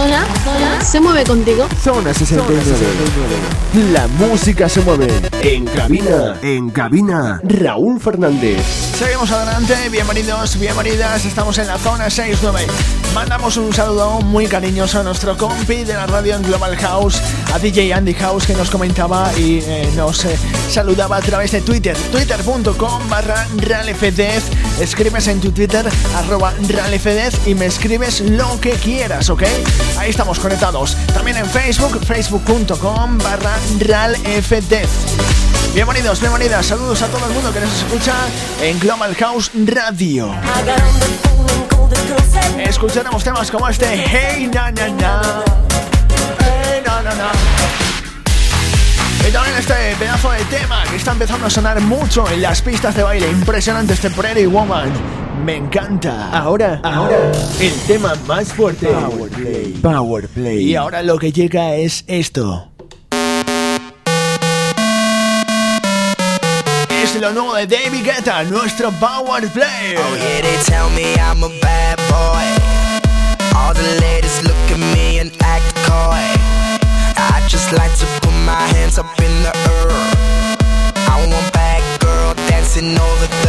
zona, zona se mueve contigo. Zona 69. La música se mueve. En cabina, en cabina, Raúl Fernández. Seguimos adelante, bienvenidos, bienvenidas, estamos en la zona 69. Mandamos un saludo muy cariñoso a nuestro compi de la radio en Global House, a DJ Andy House que nos comentaba y eh, nos eh, saludaba a través de Twitter, twitter.com barra ralfedez. Escribes en tu Twitter arroba ralfedez y me escribes lo que quieras, ¿ok? Ahí estamos conectados. También en Facebook, facebook.com barra. Bienvenidos, bienvenidas, saludos a todo el mundo que nos escucha en Global House Radio. Escucharemos temas como este Hey na na na Hey na na na y también este pedazo de tema que está empezando a sonar mucho en las pistas de baile. Impresionante este Pretty Woman. Me encanta. Ahora, ahora, el tema más fuerte. Power Play. Power Play. Y ahora lo que llega es esto. Es lo nuevo de David Guetta, nuestro Power Play. Oh yeah, they tell me I'm a bad boy. All the ladies look at me and act coy. Like to put my hands up in the air. I want bad girl dancing over there.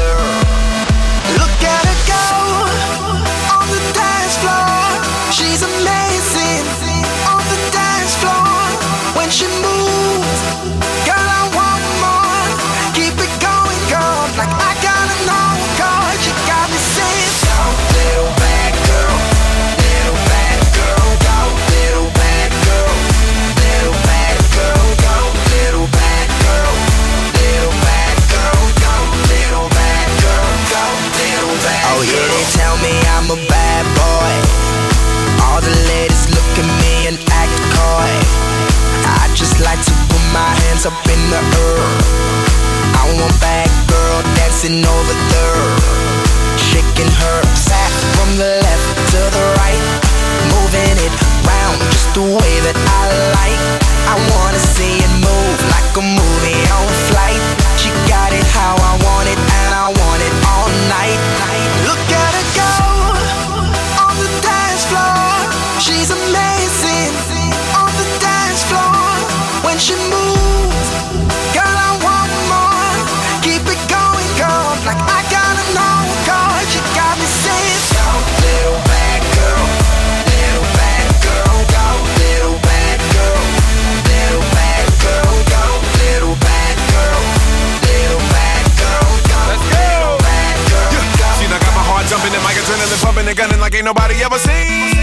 Ain't nobody ever seen.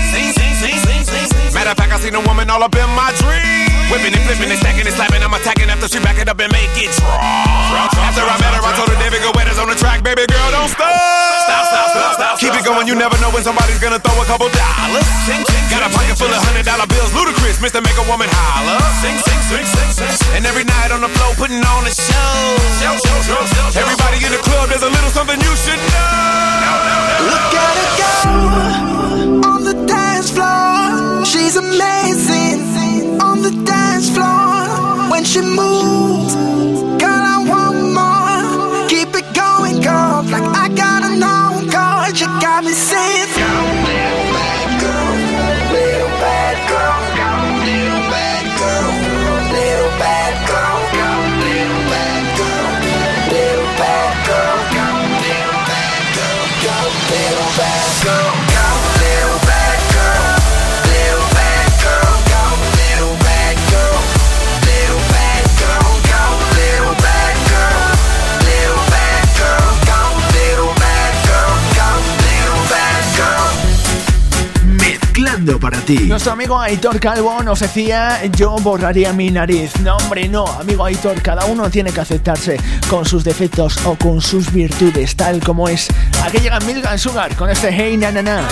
Matter of fact, I seen a woman all up in my dream. Whipping and flipping and stacking and slapping. I'm attacking after she back it up and make it drop. After I met her, I told her, David, go wet on the track. Baby girl, don't stop. Stop, stop, stop, stop. Keep it going, you never know when somebody's gonna throw a couple dollars. Sing, sing, got a pocket full of hundred dollar bills. Ludicrous, Mr. Make a Woman holler. Sing, sing, sing, sing, sing. And every night on the floor, putting on a show. Show, show, show, show. Everybody in the club, there's a little something you should know. Look at her go on the dance floor. She's amazing on the dance floor when she moves. Girl, I want more. Keep it going, girl. Like I gotta know, girl. You got me saying, para ti. Nuestro amigo Aitor Calvo nos decía yo borraría mi nariz. No, hombre, no, amigo Aitor, cada uno tiene que aceptarse con sus defectos o con sus virtudes, tal como es. Aquí llega Milgan Sugar con este Hey Na Na Na.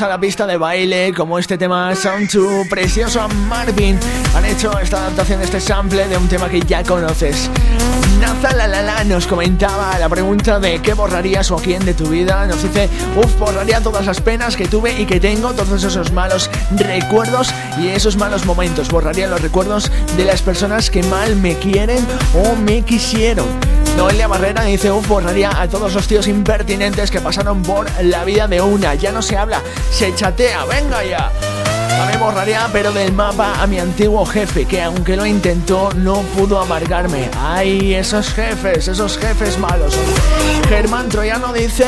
A la pista de baile, como este tema Sound to Precioso Marvin, han hecho esta adaptación, este sample de un tema que ya conoces. Naza la la la nos comentaba la pregunta de qué borrarías o a quién de tu vida. Nos dice, uff, borraría todas las penas que tuve y que tengo, todos esos malos recuerdos y esos malos momentos. Borraría los recuerdos de las personas que mal me quieren o me quisieron. Noelia Barrera dice, uff, borraría a todos los tíos impertinentes que pasaron por la vida de una. Ya no se habla, se chatea, venga ya. También borraría, pero del mapa a mi antiguo jefe, que aunque lo intentó, no pudo amargarme. Ay, esos jefes, esos jefes malos. Germán Troyano dice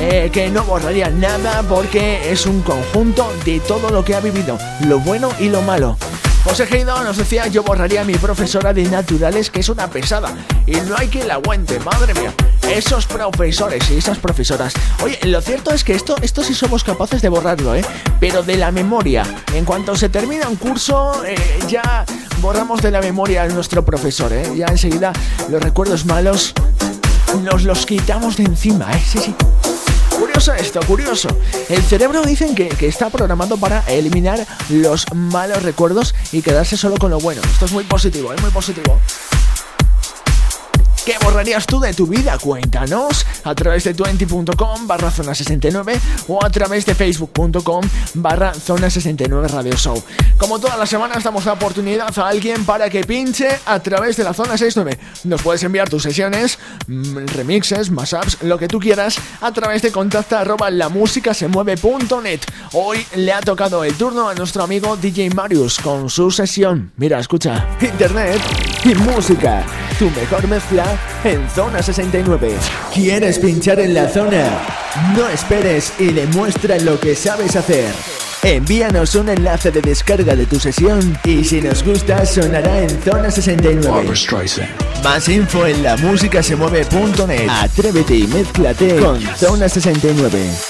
eh, que no borraría nada porque es un conjunto de todo lo que ha vivido, lo bueno y lo malo. José Geido nos decía yo borraría a mi profesora de naturales que es una pesada y no hay quien la aguante, madre mía. Esos profesores y esas profesoras. Oye, lo cierto es que esto, esto sí somos capaces de borrarlo, ¿eh? Pero de la memoria. En cuanto se termina un curso, eh, ya borramos de la memoria a nuestro profesor, ¿eh? Ya enseguida los recuerdos malos nos los quitamos de encima, ¿eh? Sí, sí. Curioso esto, curioso. El cerebro dicen que, que, está programado para eliminar los malos recuerdos y quedarse solo con lo bueno. Esto es muy positivo, es muy positivo. ¿Qué borrarías tú de tu vida? Cuéntanos a través de 20.com barra zona 69 o a través de facebook.com barra zona 69 radio show. Como todas las semanas damos la oportunidad a alguien para que pinche a través de la zona 69. Nos puedes enviar tus sesiones, mm, remixes, mashups, lo que tú quieras a través de contacta arroba la. Hoy le ha tocado el turno a nuestro amigo DJ Marius con su sesión. Mira, escucha, internet y música, tu mejor mezcla en Zona 69. ¿Quieres pinchar en la zona? No esperes y demuestra lo que sabes hacer. Envíanos un enlace de descarga de tu sesión y si nos gusta sonará en Zona 69. Más info en la. Atrévete y mézclate con Zona 69.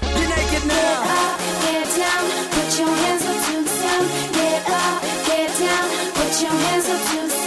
Get up, get down, Put your hands up to the sound. Get up, get down. Put your hands up to the sound.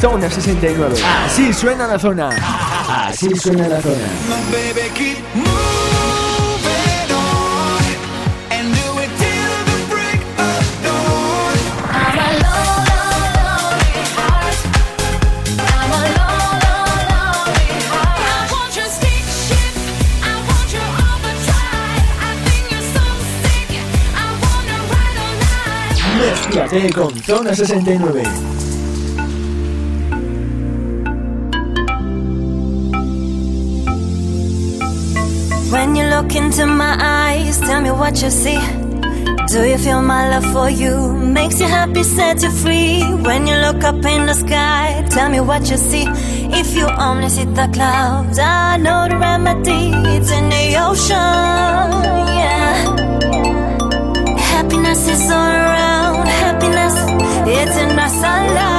Zona 69. Así suena la zona. Así suena la zona. Con Zona 69. Look into my eyes, tell me what you see. Do you feel my love for you? Makes you happy, set you free. When you look up in the sky, tell me what you see. If you only see the clouds, I know the remedy. It's in the ocean, yeah. Happiness is all around. Happiness, it's in our sunlight,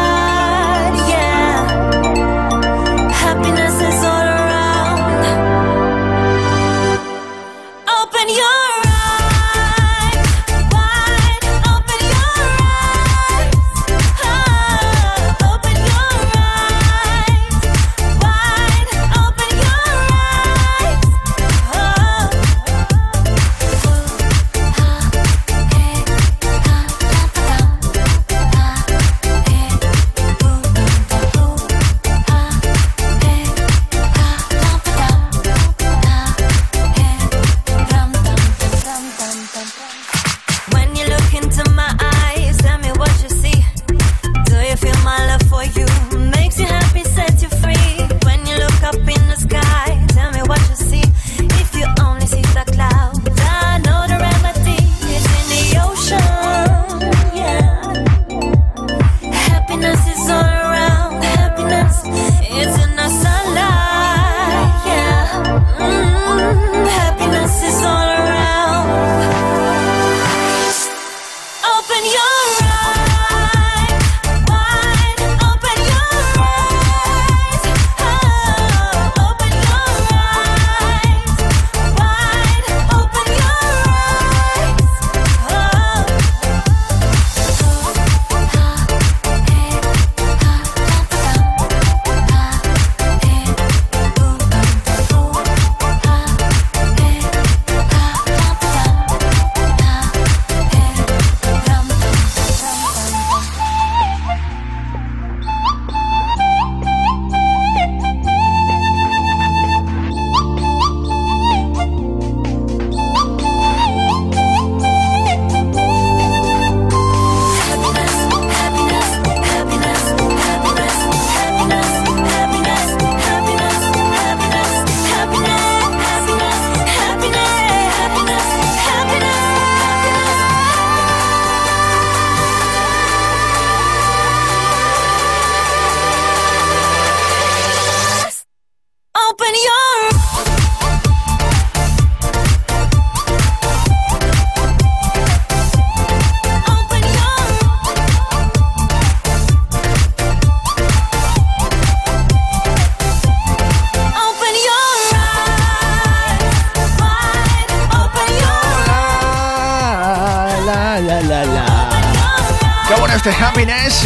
company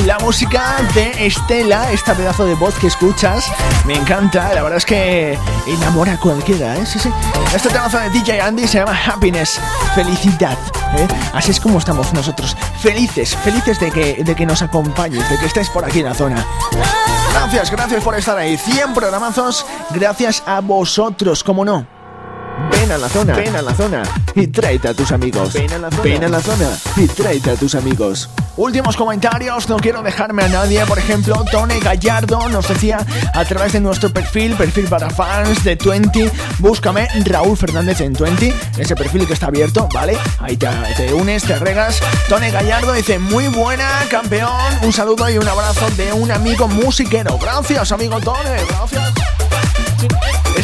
La música de Estela, esta pedazo de voz que escuchas, me encanta, la verdad es que enamora a cualquiera, ¿eh? Sí, sí. Este temazo de DJ Andy se llama Happiness, felicidad, ¿eh? Así es como estamos nosotros, felices, felices de que, de que nos acompañes, de que estés por aquí en la zona. Gracias, gracias por estar ahí, 100 programazos, gracias a vosotros, como no. Ven a la zona, ven a la zona y tráete a tus amigos. Ven a la zona, ven a la zona y tráete a tus amigos. Últimos comentarios, no quiero dejarme a nadie. Por ejemplo, Tony Gallardo nos decía a través de nuestro perfil, perfil para fans de 20, búscame Raúl Fernández en 20, ese perfil que está abierto, ¿vale? Ahí te, te unes, te regas. Tony Gallardo dice, muy buena, campeón. Un saludo y un abrazo de un amigo musiquero. Gracias, amigo Tony, gracias.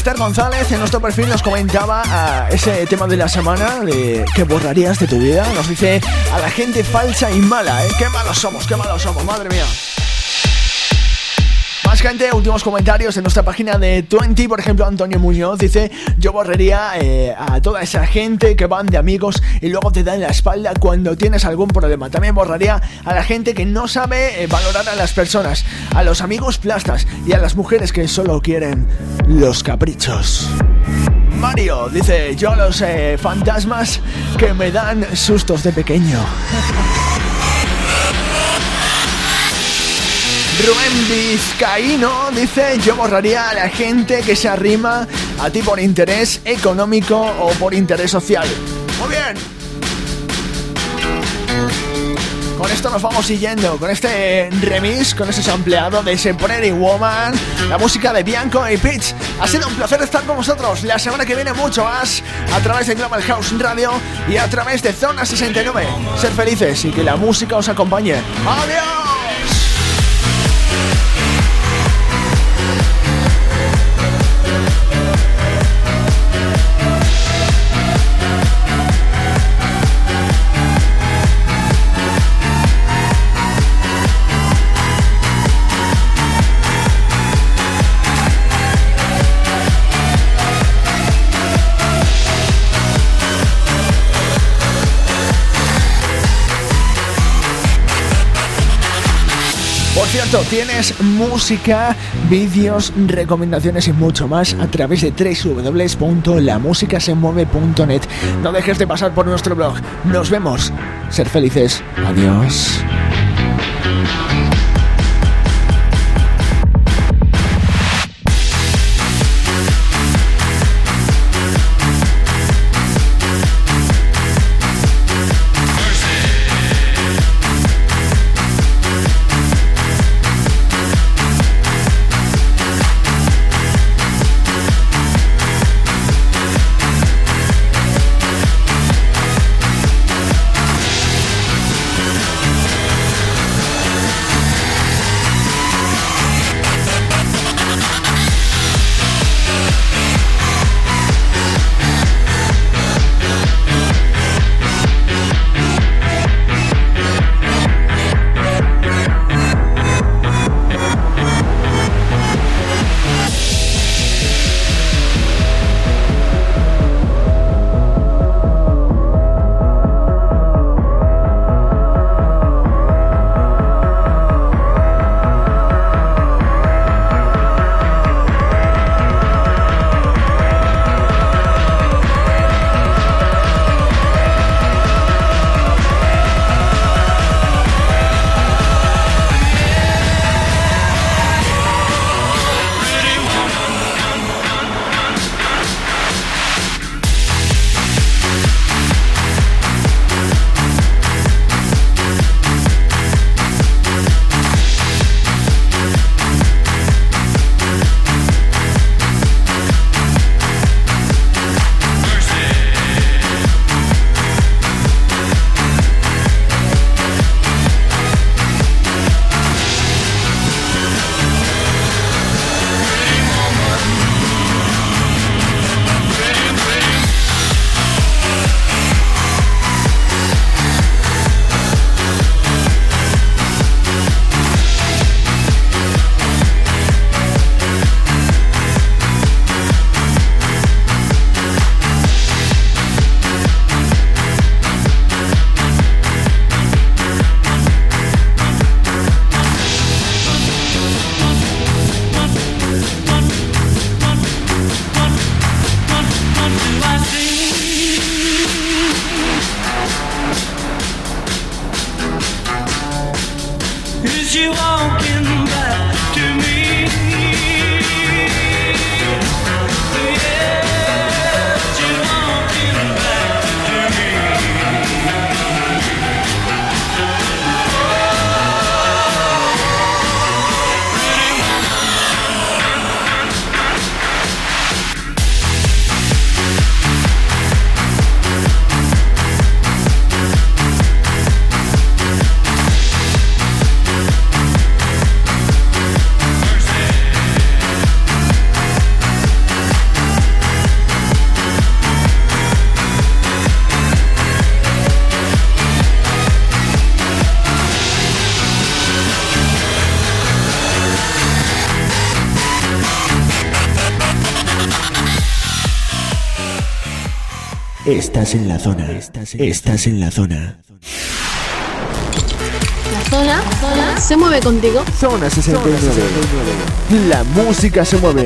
Esther González en nuestro perfil nos comentaba ah, ese tema de la semana de que borrarías de tu vida. Nos dice a la gente falsa y mala, ¿eh? Qué malos somos, qué malos somos, madre mía. Más gente, últimos comentarios en nuestra página de 20. Por ejemplo, Antonio Muñoz dice: Yo borraría eh, a toda esa gente que van de amigos y luego te dan la espalda cuando tienes algún problema. También borraría a la gente que no sabe eh, valorar a las personas, a los amigos plastas y a las mujeres que solo quieren los caprichos. Mario dice, yo los eh, fantasmas que me dan sustos de pequeño. Rubén Vizcaíno dice, yo borraría a la gente que se arrima a ti por interés económico o por interés social. Muy bien, con esto nos vamos siguiendo, con este remix, con ese sampleado de ese Woman, la música de Bianco y Pitch. Ha sido un placer estar con vosotros. La semana que viene mucho más a través de Global House Radio y a través de Zona 69. Ser felices y que la música os acompañe. ¡Adiós! Cierto, tienes música, vídeos, recomendaciones y mucho más a través de www.lamusicasemueve.net. No dejes de pasar por nuestro blog. Nos vemos. Ser felices. Adiós. you are. Estás en la zona. Estás en la zona. La zona, la zona se mueve contigo. Zona 69. La música se mueve.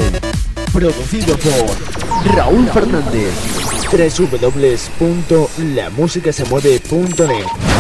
Producido por Raúl Fernández. www.lamusicasemueve.net